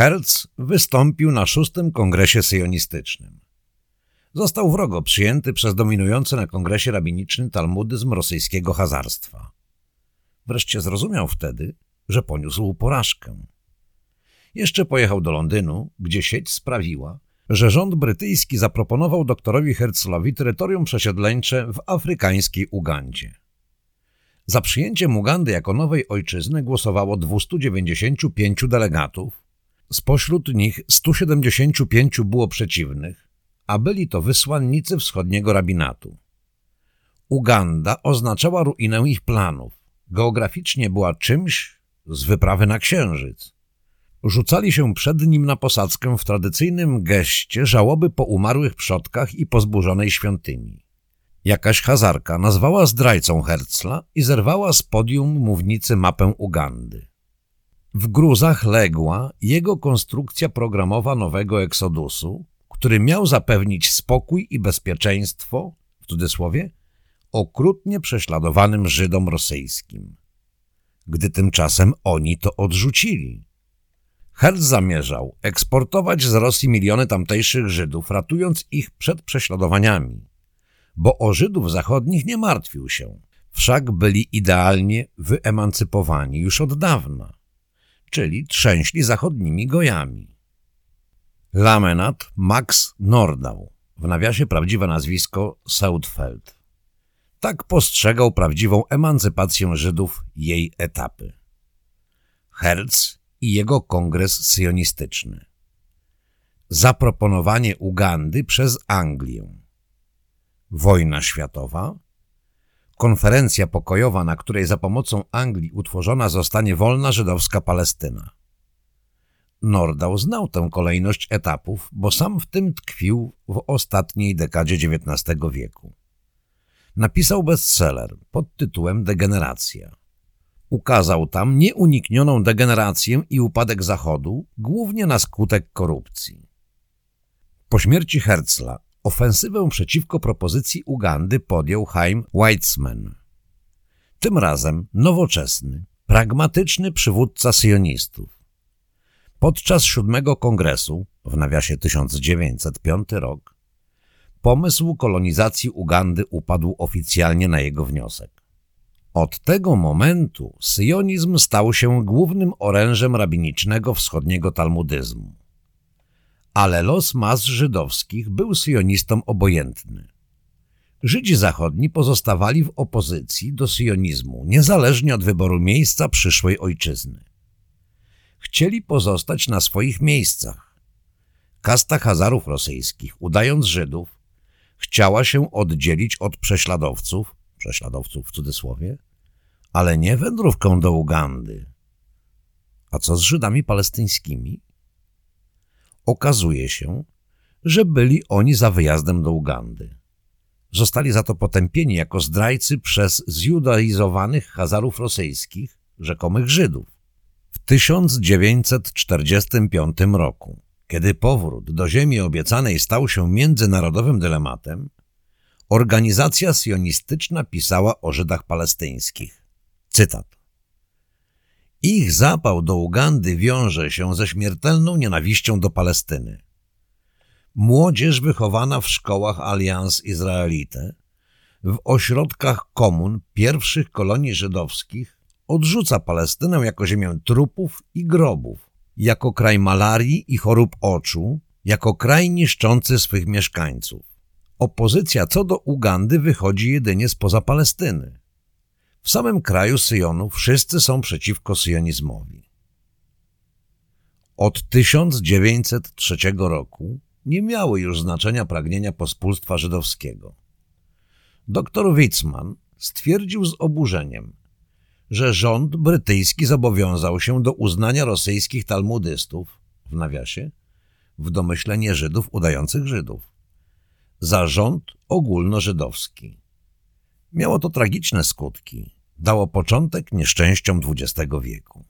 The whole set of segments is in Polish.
Herz wystąpił na szóstym kongresie syjonistycznym. Został wrogo przyjęty przez dominujący na kongresie rabiniczny talmudyzm rosyjskiego hazarstwa. Wreszcie zrozumiał wtedy, że poniósł porażkę. Jeszcze pojechał do Londynu, gdzie sieć sprawiła, że rząd brytyjski zaproponował doktorowi Herzlowi terytorium przesiedleńcze w afrykańskiej Ugandzie. Za przyjęciem Ugandy jako nowej ojczyzny głosowało 295 delegatów, spośród nich 175 było przeciwnych, a byli to wysłannicy wschodniego rabinatu. Uganda oznaczała ruinę ich planów. Geograficznie była czymś z wyprawy na księżyc. Rzucali się przed nim na posadzkę w tradycyjnym geście żałoby po umarłych przodkach i po zburzonej świątyni. Jakaś hazarka nazwała zdrajcą Herzla i zerwała z podium mównicy mapę Ugandy. W gruzach legła jego konstrukcja programowa nowego eksodusu, który miał zapewnić spokój i bezpieczeństwo, w cudzysłowie, okrutnie prześladowanym Żydom rosyjskim. Gdy tymczasem oni to odrzucili. Herz zamierzał eksportować z Rosji miliony tamtejszych Żydów, ratując ich przed prześladowaniami. Bo o Żydów zachodnich nie martwił się. Wszak byli idealnie wyemancypowani już od dawna, czyli trzęśli zachodnimi gojami. Lamenat Max Nordau, w nawiasie prawdziwe nazwisko Sautfeld. Tak postrzegał prawdziwą emancypację Żydów jej etapy. Herz i jego kongres syjonistyczny. Zaproponowanie Ugandy przez Anglię. Wojna światowa. Konferencja pokojowa, na której za pomocą Anglii utworzona zostanie wolna żydowska Palestyna. Nordau znał tę kolejność etapów, bo sam w tym tkwił w ostatniej dekadzie XIX wieku. Napisał bestseller pod tytułem Degeneracja. Ukazał tam nieuniknioną degenerację i upadek Zachodu, głównie na skutek korupcji. Po śmierci Herzla ofensywę przeciwko propozycji Ugandy podjął Chaim Weizmann. Tym razem nowoczesny, pragmatyczny przywódca syjonistów. Podczas siódmego kongresu, w nawiasie 1905 rok, pomysł kolonizacji Ugandy upadł oficjalnie na jego wniosek. Od tego momentu syjonizm stał się głównym orężem rabinicznego wschodniego talmudyzmu. Ale los mas żydowskich był syjonistom obojętny. Żydzi zachodni pozostawali w opozycji do syjonizmu, niezależnie od wyboru miejsca przyszłej ojczyzny. Chcieli pozostać na swoich miejscach. Kasta Hazarów rosyjskich, udając Żydów, chciała się oddzielić od prześladowców, prześladowców w cudzysłowie, ale nie wędrówką do Ugandy. A co z Żydami palestyńskimi? Okazuje się, że byli oni za wyjazdem do Ugandy. Zostali za to potępieni jako zdrajcy przez zjudaizowanych Hazarów rosyjskich, rzekomych Żydów. W 1945 roku, kiedy powrót do ziemi obiecanej stał się międzynarodowym dylematem, organizacja sionistyczna pisała o Żydach palestyńskich. Cytat. Ich zapał do Ugandy wiąże się ze śmiertelną nienawiścią do Palestyny. Młodzież wychowana w szkołach Alians Izraelite, w ośrodkach komun pierwszych kolonii żydowskich odrzuca Palestynę jako ziemię trupów i grobów, jako kraj malarii i chorób oczu, jako kraj niszczący swych mieszkańców. Opozycja co do Ugandy wychodzi jedynie spoza Palestyny. W samym kraju Syjonu wszyscy są przeciwko syjonizmowi. Od 1903 roku nie miały już znaczenia pragnienia pospólstwa żydowskiego. Doktor Witzman stwierdził z oburzeniem, że rząd brytyjski zobowiązał się do uznania rosyjskich talmudystów, w nawiasie, w domyślenie Żydów udających Żydów, za rząd ogólnożydowski. Miało to tragiczne skutki. Dało początek nieszczęściom XX wieku.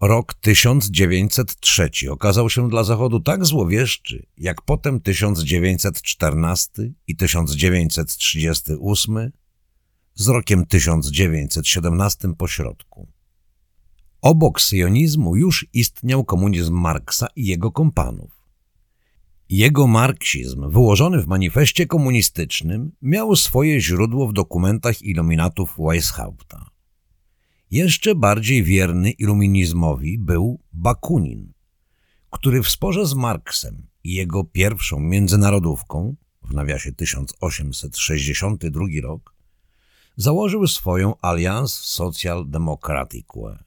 Rok 1903 okazał się dla Zachodu tak złowieszczy, jak potem 1914 i 1938 z rokiem 1917 pośrodku. Obok syjonizmu już istniał komunizm Marksa i jego kompanów. Jego marksizm, wyłożony w manifestie komunistycznym, miał swoje źródło w dokumentach iluminatów Weishaupta. Jeszcze bardziej wierny iluminizmowi był Bakunin, który w sporze z Marksem i jego pierwszą międzynarodówką, w nawiasie 1862 rok, założył swoją Alliance Social Democratique.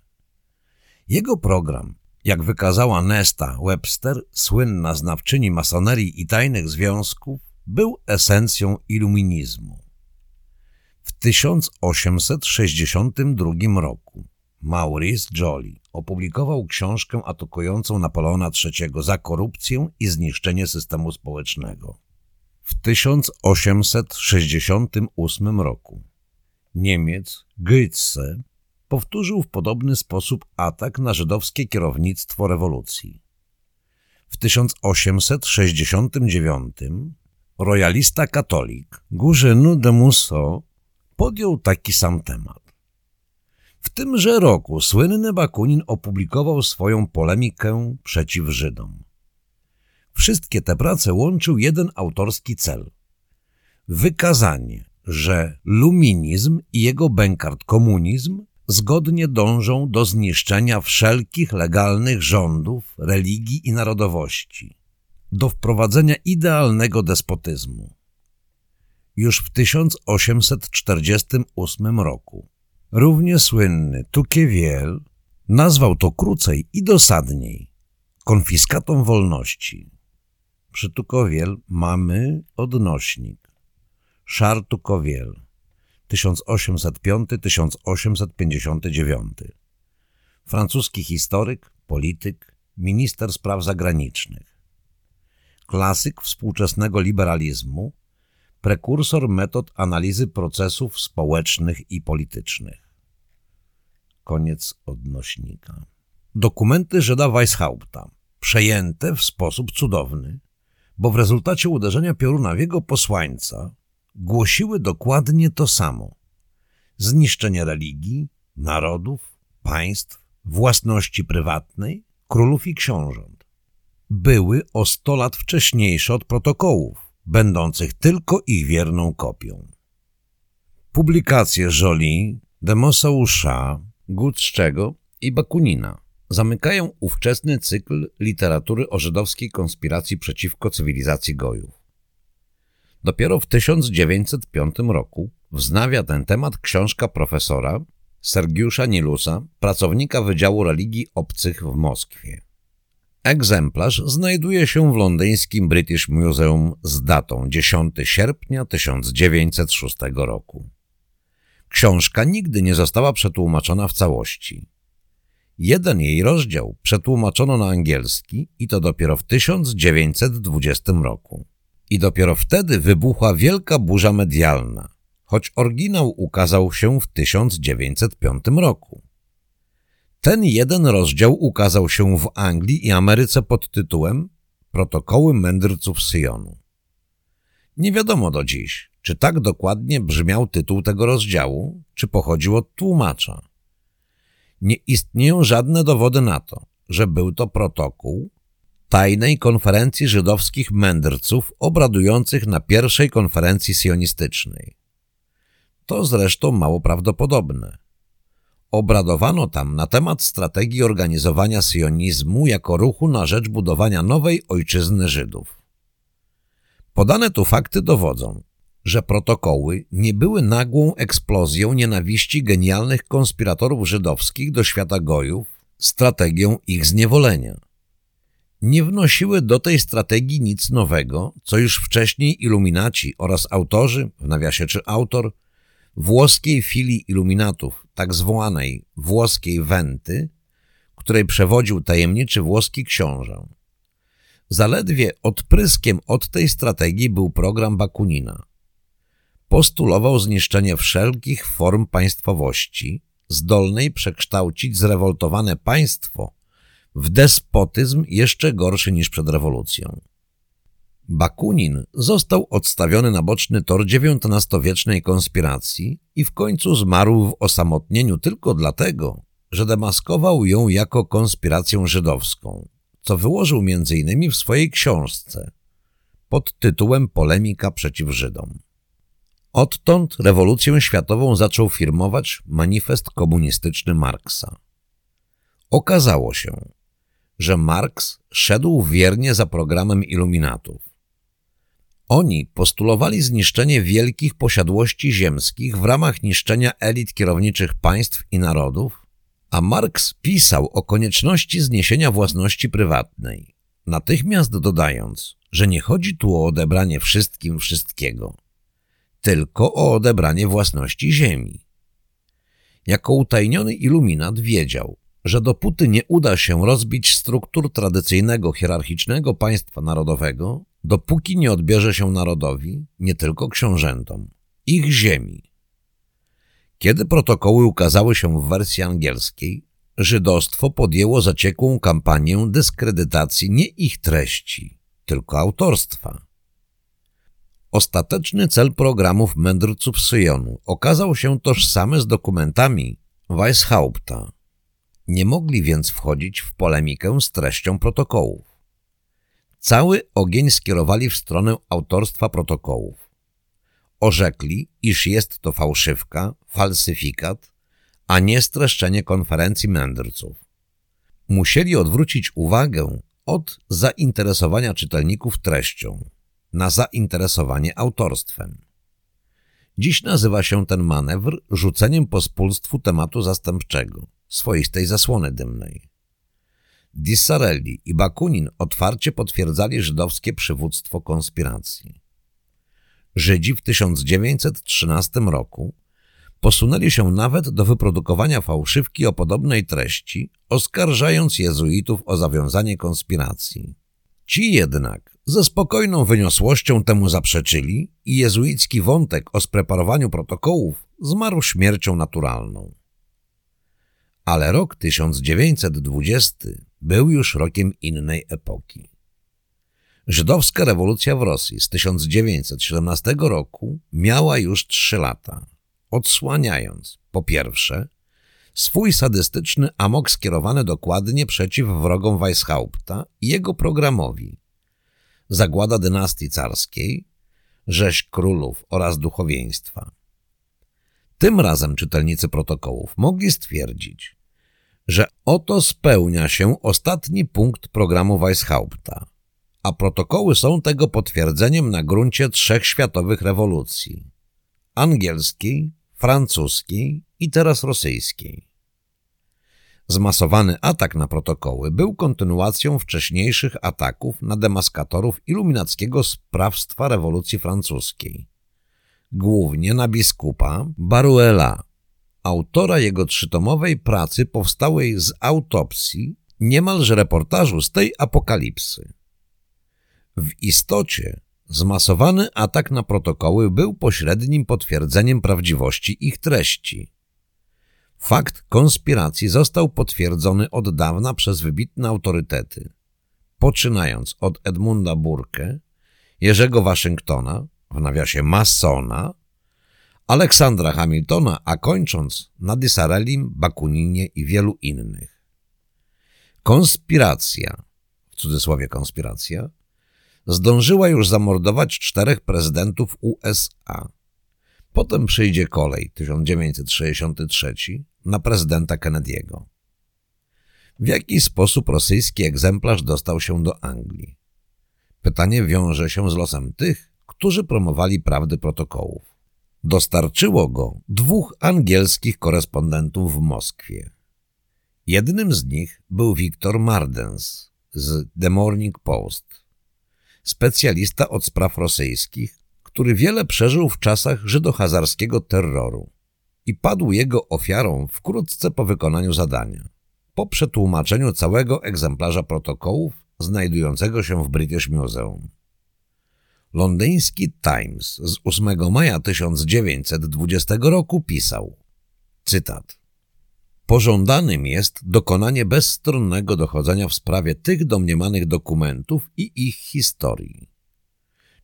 Jego program, jak wykazała Nesta Webster, słynna znawczyni masonerii i tajnych związków, był esencją iluminizmu. W 1862 roku Maurice Joly opublikował książkę atakującą Napoleona III za korupcję i zniszczenie systemu społecznego. W 1868 roku Niemiec Goetze powtórzył w podobny sposób atak na żydowskie kierownictwo rewolucji. W 1869 royalista katolik Gougenou de Musso podjął taki sam temat. W tymże roku słynny Bakunin opublikował swoją polemikę przeciw Żydom. Wszystkie te prace łączył jeden autorski cel – wykazanie, że luminizm i jego bękart komunizm zgodnie dążą do zniszczenia wszelkich legalnych rządów, religii i narodowości, do wprowadzenia idealnego despotyzmu. Już w 1848 roku równie słynny Tocqueville nazwał to krócej i dosadniej konfiskatą wolności. Przy Tocqueville mamy odnośnik. Charles Tocqueville 1805-1859. Francuski historyk, polityk, minister spraw zagranicznych. Klasyk współczesnego liberalizmu, prekursor metod analizy procesów społecznych i politycznych. Koniec odnośnika. Dokumenty Żyda Weishaupta, przejęte w sposób cudowny, bo w rezultacie uderzenia pioruna w jego posłańca głosiły dokładnie to samo. Zniszczenie religii, narodów, państw, własności prywatnej, królów i książąt. Były o sto lat wcześniejsze od protokołów, będących tylko ich wierną kopią. Publikacje Jolie, de Mossausza, Gutzczego i Bakunina zamykają ówczesny cykl literatury o żydowskiej konspiracji przeciwko cywilizacji Gojów. Dopiero w 1905 roku wznawia ten temat książka profesora Sergiusza Nilusa, pracownika Wydziału Religii Obcych w Moskwie. Egzemplarz znajduje się w londyńskim British Museum z datą 10 sierpnia 1906 roku. Książka nigdy nie została przetłumaczona w całości. Jeden jej rozdział przetłumaczono na angielski i to dopiero w 1920 roku. I dopiero wtedy wybuchła wielka burza medialna, choć oryginał ukazał się w 1905 roku. Ten jeden rozdział ukazał się w Anglii i Ameryce pod tytułem Protokoły mędrców Syjonu. Nie wiadomo do dziś, czy tak dokładnie brzmiał tytuł tego rozdziału, czy pochodził od tłumacza. Nie istnieją żadne dowody na to, że był to protokół, tajnej konferencji żydowskich mędrców obradujących na pierwszej konferencji sionistycznej. To zresztą mało prawdopodobne. Obradowano tam na temat strategii organizowania sionizmu jako ruchu na rzecz budowania nowej ojczyzny Żydów. Podane tu fakty dowodzą, że protokoły nie były nagłą eksplozją nienawiści genialnych konspiratorów żydowskich do świata gojów, strategią ich zniewolenia nie wnosiły do tej strategii nic nowego, co już wcześniej iluminaci oraz autorzy, w nawiasie czy autor, włoskiej filii iluminatów, tak zwanej włoskiej wenty, której przewodził tajemniczy włoski książę. Zaledwie odpryskiem od tej strategii był program Bakunina. Postulował zniszczenie wszelkich form państwowości, zdolnej przekształcić zrewoltowane państwo w despotyzm jeszcze gorszy niż przed rewolucją. Bakunin został odstawiony na boczny tor XIX-wiecznej konspiracji i w końcu zmarł w osamotnieniu tylko dlatego, że demaskował ją jako konspirację żydowską, co wyłożył m.in. w swojej książce pod tytułem Polemika przeciw Żydom. Odtąd rewolucję światową zaczął firmować manifest komunistyczny Marksa. Okazało się, że Marks szedł wiernie za programem iluminatów. Oni postulowali zniszczenie wielkich posiadłości ziemskich w ramach niszczenia elit kierowniczych państw i narodów, a Marx pisał o konieczności zniesienia własności prywatnej, natychmiast dodając, że nie chodzi tu o odebranie wszystkim wszystkiego, tylko o odebranie własności ziemi. Jako utajniony iluminat wiedział, że dopóty nie uda się rozbić struktur tradycyjnego hierarchicznego państwa narodowego, dopóki nie odbierze się narodowi, nie tylko książętom, ich ziemi. Kiedy protokoły ukazały się w wersji angielskiej, żydostwo podjęło zaciekłą kampanię dyskredytacji nie ich treści, tylko autorstwa. Ostateczny cel programów mędrców Syjonu okazał się tożsamy z dokumentami Weishaupta. Nie mogli więc wchodzić w polemikę z treścią protokołów. Cały ogień skierowali w stronę autorstwa protokołów. Orzekli, iż jest to fałszywka, falsyfikat, a nie streszczenie konferencji mędrców. Musieli odwrócić uwagę od zainteresowania czytelników treścią na zainteresowanie autorstwem. Dziś nazywa się ten manewr rzuceniem pospólstwu tematu zastępczego, swoistej zasłony dymnej. Dissarelli i Bakunin otwarcie potwierdzali żydowskie przywództwo konspiracji. Żydzi w 1913 roku posunęli się nawet do wyprodukowania fałszywki o podobnej treści, oskarżając jezuitów o zawiązanie konspiracji. Ci jednak ze spokojną wyniosłością temu zaprzeczyli i jezuicki wątek o spreparowaniu protokołów zmarł śmiercią naturalną. Ale rok 1920 był już rokiem innej epoki. Żydowska rewolucja w Rosji z 1917 roku miała już trzy lata, odsłaniając, po pierwsze, swój sadystyczny amok skierowany dokładnie przeciw wrogom Weishaupta i jego programowi. Zagłada dynastii carskiej, rzeź królów oraz duchowieństwa. Tym razem czytelnicy protokołów mogli stwierdzić, że oto spełnia się ostatni punkt programu Weishaupta, a protokoły są tego potwierdzeniem na gruncie trzech światowych rewolucji – angielskiej, francuskiej i teraz rosyjskiej. Zmasowany atak na protokoły był kontynuacją wcześniejszych ataków na demaskatorów iluminackiego sprawstwa rewolucji francuskiej, głównie na biskupa Baruela, autora jego trzytomowej pracy powstałej z autopsji, niemalże reportażu z tej apokalipsy. W istocie zmasowany atak na protokoły był pośrednim potwierdzeniem prawdziwości ich treści. Fakt konspiracji został potwierdzony od dawna przez wybitne autorytety, poczynając od Edmunda Burke, Jerzego Waszyngtona, w nawiasie masona, Aleksandra Hamiltona, a kończąc na Disarelim, Bakuninie i wielu innych. Konspiracja, w cudzysłowie konspiracja, zdążyła już zamordować czterech prezydentów USA. Potem przyjdzie kolej 1963 na prezydenta Kennedy'ego. W jaki sposób rosyjski egzemplarz dostał się do Anglii? Pytanie wiąże się z losem tych, którzy promowali prawdy protokołów. Dostarczyło go dwóch angielskich korespondentów w Moskwie. Jednym z nich był Viktor Mardens z The Morning Post, specjalista od spraw rosyjskich, który wiele przeżył w czasach żydohazarskiego terroru i padł jego ofiarą wkrótce po wykonaniu zadania, po przetłumaczeniu całego egzemplarza protokołów znajdującego się w British Museum. Londyński Times z 8 maja 1920 roku pisał, cytat, Pożądanym jest dokonanie bezstronnego dochodzenia w sprawie tych domniemanych dokumentów i ich historii.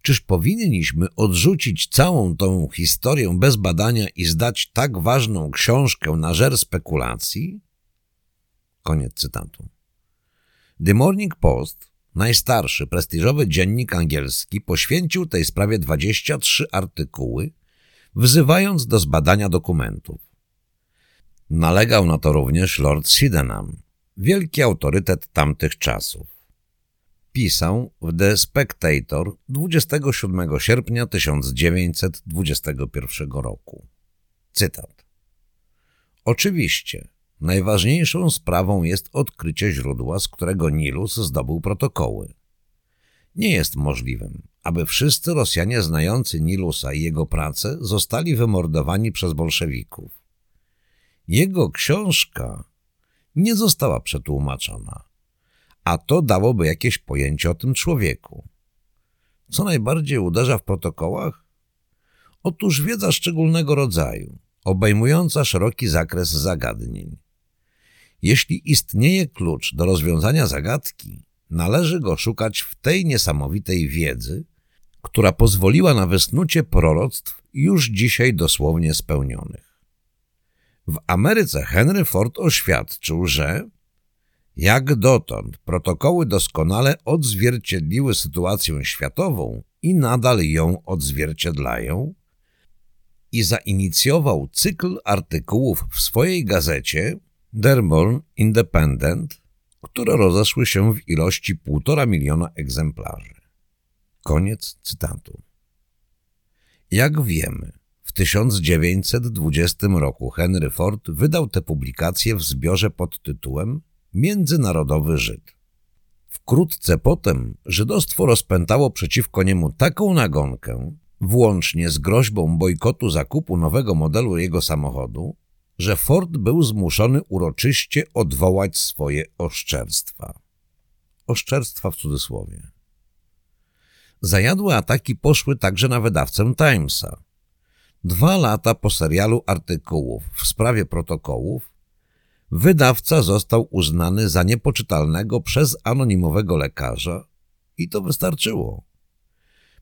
Czyż powinniśmy odrzucić całą tą historię bez badania i zdać tak ważną książkę na żer spekulacji? Koniec cytatu. The Morning Post, najstarszy, prestiżowy dziennik angielski, poświęcił tej sprawie 23 artykuły, wzywając do zbadania dokumentów. Nalegał na to również Lord Sydenham, wielki autorytet tamtych czasów. Pisał w The Spectator 27 sierpnia 1921 roku. Cytat. Oczywiście, najważniejszą sprawą jest odkrycie źródła, z którego Nilus zdobył protokoły. Nie jest możliwym, aby wszyscy Rosjanie znający Nilusa i jego pracę zostali wymordowani przez bolszewików. Jego książka nie została przetłumaczona, a to dałoby jakieś pojęcie o tym człowieku. Co najbardziej uderza w protokołach? Otóż wiedza szczególnego rodzaju, obejmująca szeroki zakres zagadnień. Jeśli istnieje klucz do rozwiązania zagadki, należy go szukać w tej niesamowitej wiedzy, która pozwoliła na wysnucie proroctw już dzisiaj dosłownie spełnionych. W Ameryce Henry Ford oświadczył, że jak dotąd protokoły doskonale odzwierciedliły sytuację światową i nadal ją odzwierciedlają i zainicjował cykl artykułów w swojej gazecie Dearborn Independent, które rozeszły się w ilości półtora miliona egzemplarzy. Koniec cytatu. Jak wiemy, w 1920 roku Henry Ford wydał tę publikację w zbiorze pod tytułem Międzynarodowy Żyd. Wkrótce potem żydostwo rozpętało przeciwko niemu taką nagonkę, włącznie z groźbą bojkotu zakupu nowego modelu jego samochodu, że Ford był zmuszony uroczyście odwołać swoje oszczerstwa. Oszczerstwa w cudzysłowie. Zajadłe ataki poszły także na wydawcę Timesa. Dwa lata po serialu artykułów w sprawie protokołów wydawca został uznany za niepoczytalnego przez anonimowego lekarza i to wystarczyło.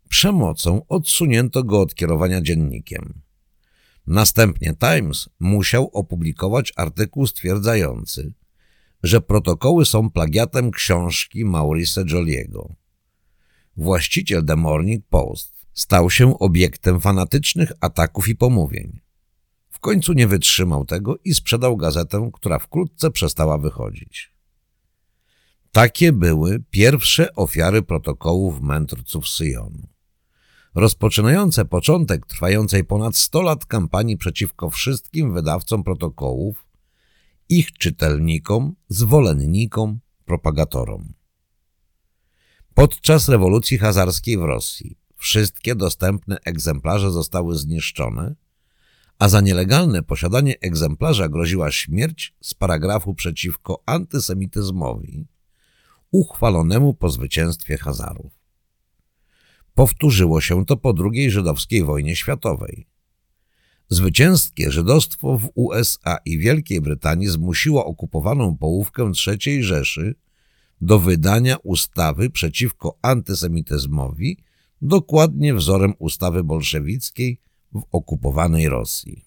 Przemocą odsunięto go od kierowania dziennikiem. Następnie Times musiał opublikować artykuł stwierdzający, że protokoły są plagiatem książki Maurice Joliego. Właściciel The Morning Post stał się obiektem fanatycznych ataków i pomówień. W końcu nie wytrzymał tego i sprzedał gazetę, która wkrótce przestała wychodzić. Takie były pierwsze ofiary protokołów mędrców Syjonu. Rozpoczynające początek trwającej ponad 100 lat kampanii przeciwko wszystkim wydawcom protokołów, ich czytelnikom, zwolennikom, propagatorom. Podczas rewolucji hazarskiej w Rosji wszystkie dostępne egzemplarze zostały zniszczone, a za nielegalne posiadanie egzemplarza groziła śmierć z paragrafu przeciwko antysemityzmowi uchwalonemu po zwycięstwie Hazarów. Powtórzyło się to po II żydowskiej wojnie światowej. Zwycięskie żydostwo w USA i Wielkiej Brytanii zmusiło okupowaną połówkę III Rzeszy do wydania ustawy przeciwko antysemityzmowi dokładnie wzorem ustawy bolszewickiej w okupowanej Rosji.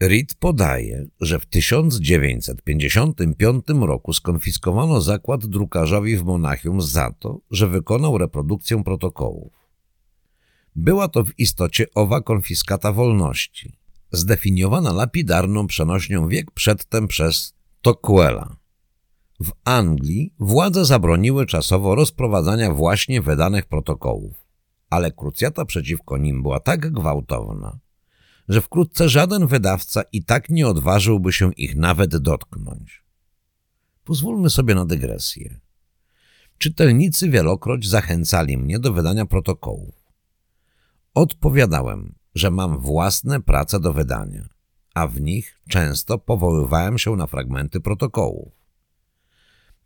Reed podaje, że w 1955 roku skonfiskowano zakład drukarzowi w Monachium za to, że wykonał reprodukcję protokołów. Była to w istocie owa konfiskata wolności, zdefiniowana lapidarną przenośnią wiek przedtem przez Tocquevilla. W Anglii władze zabroniły czasowo rozprowadzania właśnie wydanych protokołów ale krucjata przeciwko nim była tak gwałtowna, że wkrótce żaden wydawca i tak nie odważyłby się ich nawet dotknąć. Pozwólmy sobie na dygresję. Czytelnicy wielokroć zachęcali mnie do wydania protokołów. Odpowiadałem, że mam własne prace do wydania, a w nich często powoływałem się na fragmenty protokołów.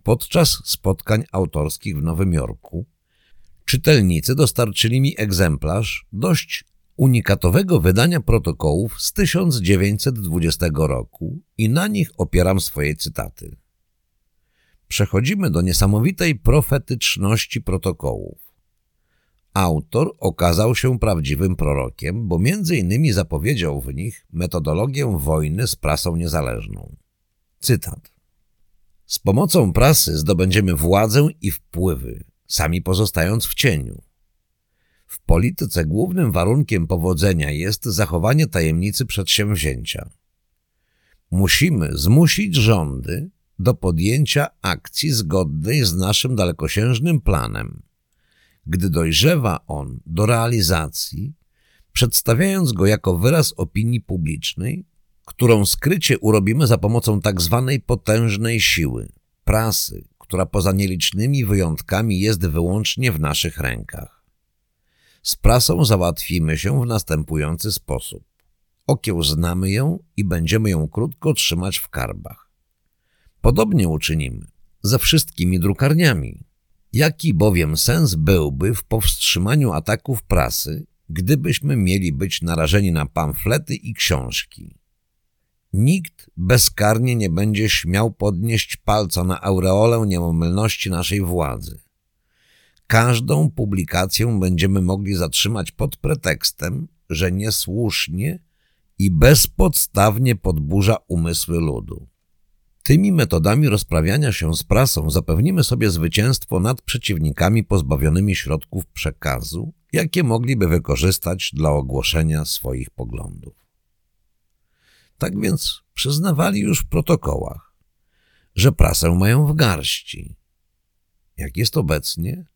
Podczas spotkań autorskich w Nowym Jorku Czytelnicy dostarczyli mi egzemplarz dość unikatowego wydania protokołów z 1920 roku i na nich opieram swoje cytaty. Przechodzimy do niesamowitej profetyczności protokołów. Autor okazał się prawdziwym prorokiem, bo między innymi zapowiedział w nich metodologię wojny z prasą niezależną. Cytat. Z pomocą prasy zdobędziemy władzę i wpływy, sami pozostając w cieniu. W polityce głównym warunkiem powodzenia jest zachowanie tajemnicy przedsięwzięcia. Musimy zmusić rządy do podjęcia akcji zgodnej z naszym dalekosiężnym planem. Gdy dojrzewa on do realizacji, przedstawiając go jako wyraz opinii publicznej, którą skrycie urobimy za pomocą tak zwanej potężnej siły, prasy, która poza nielicznymi wyjątkami jest wyłącznie w naszych rękach. Z prasą załatwimy się w następujący sposób. Okiełznamy ją i będziemy ją krótko trzymać w karbach. Podobnie uczynimy ze wszystkimi drukarniami. Jaki bowiem sens byłby w powstrzymaniu ataków prasy, gdybyśmy mieli być narażeni na pamflety i książki? Nikt bezkarnie nie będzie śmiał podnieść palca na aureolę nieomylności naszej władzy. Każdą publikację będziemy mogli zatrzymać pod pretekstem, że niesłusznie i bezpodstawnie podburza umysły ludu. Tymi metodami rozprawiania się z prasą zapewnimy sobie zwycięstwo nad przeciwnikami pozbawionymi środków przekazu, jakie mogliby wykorzystać dla ogłoszenia swoich poglądów. Tak więc przyznawali już w protokołach, że prasę mają w garści. Jak jest obecnie?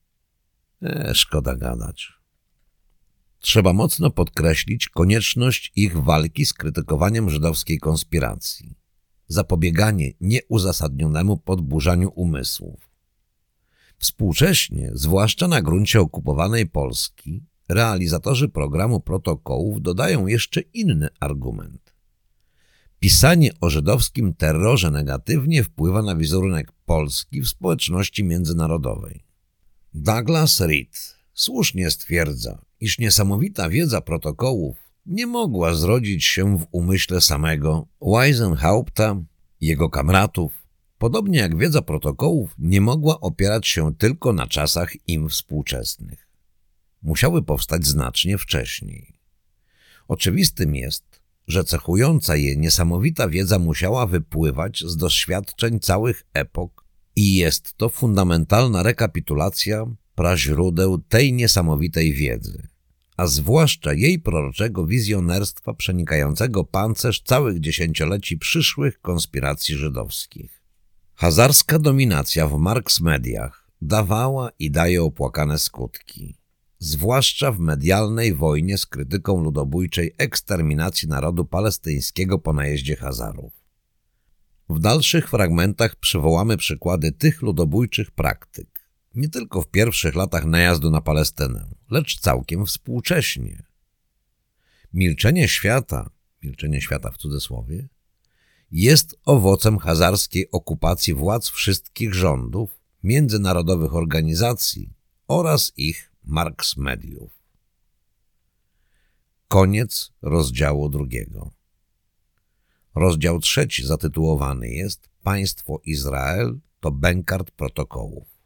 E, szkoda gadać. Trzeba mocno podkreślić konieczność ich walki z krytykowaniem żydowskiej konspiracji, zapobieganie nieuzasadnionemu podburzaniu umysłów. Współcześnie, zwłaszcza na gruncie okupowanej Polski, realizatorzy programu protokołów dodają jeszcze inny argument. Pisanie o żydowskim terrorze negatywnie wpływa na wizerunek Polski w społeczności międzynarodowej. Douglas Reed słusznie stwierdza, iż niesamowita wiedza protokołów nie mogła zrodzić się w umyśle samego Weisenhaupta, jego kamratów, podobnie jak wiedza protokołów nie mogła opierać się tylko na czasach im współczesnych. Musiały powstać znacznie wcześniej. Oczywistym jest, że cechująca je niesamowita wiedza musiała wypływać z doświadczeń całych epok i jest to fundamentalna rekapitulacja praźródeł tej niesamowitej wiedzy, a zwłaszcza jej proroczego wizjonerstwa przenikającego pancerz całych dziesięcioleci przyszłych konspiracji żydowskich. Hazarska dominacja w Marx mediach dawała i daje opłakane skutki, zwłaszcza w medialnej wojnie z krytyką ludobójczej eksterminacji narodu palestyńskiego po najeździe Hazarów. W dalszych fragmentach przywołamy przykłady tych ludobójczych praktyk, nie tylko w pierwszych latach najazdu na Palestynę, lecz całkiem współcześnie. Milczenie świata, milczenie świata w cudzysłowie, jest owocem hazarskiej okupacji władz wszystkich rządów, międzynarodowych organizacji oraz ich Marks Mediów. Koniec rozdziału drugiego. Rozdział trzeci zatytułowany jest Państwo Izrael to bękart protokołów.